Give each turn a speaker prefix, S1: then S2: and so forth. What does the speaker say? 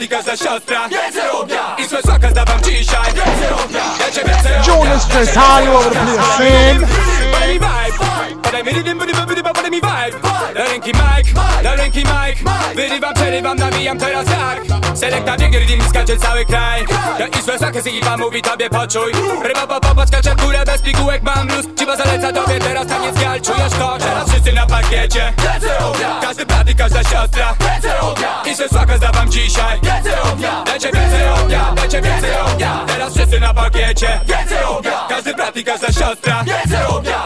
S1: i każda siostra. Więcej ognia! I złe słaka zdawam dzisiaj. Więcej ognia! Dajcie więcej ognia.
S2: Jonas the place, man.
S1: Podaj mi vibe. Podaj mi rytm, rytm, rytm, podaj mi vibe. Do ręki mic, do ręki mic. Wyrywam, przerywam, nawijam teraz tak Selekta biegnie, rytm skacze cały kraj. Ja i złe słakę Sigma mówi tobie poczuj. Ryba, po, po, skacze w górę bez pigułek mam luz. Ciba zaleca tobie teraz taniec gal Czujesz to? Teraz wszyscy na parkiecie. Więcej ognia! Każdy brat i każda siostra Złe słakę zdawam dzisiaj. Więcej ognia. Dajcie więcej ognia, dajcie więcej ognia. Teraz wszyscy na parkiecie. Więcej ognia. Każdy brat i każda siostra. Więcej ognia